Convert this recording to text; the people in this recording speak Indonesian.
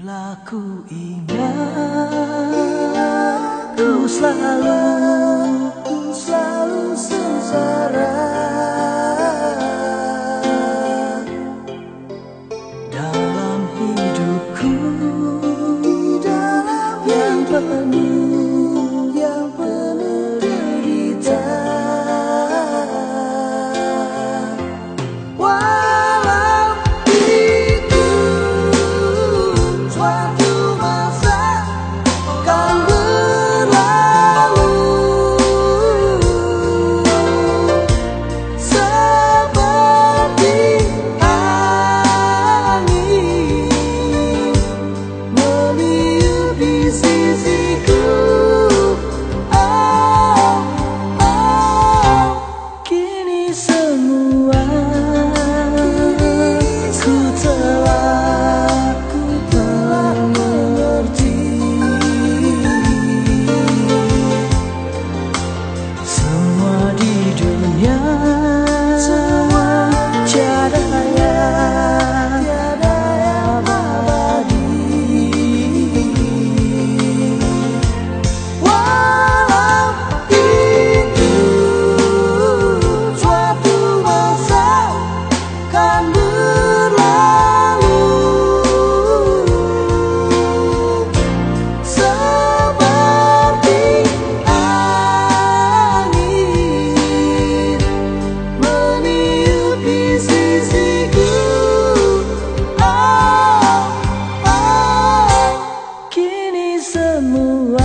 Bila ku ingat Ku selalu Ku selalu sengsara. Dalam hidupku Dalam yang penuh Yang penuh derita. semua.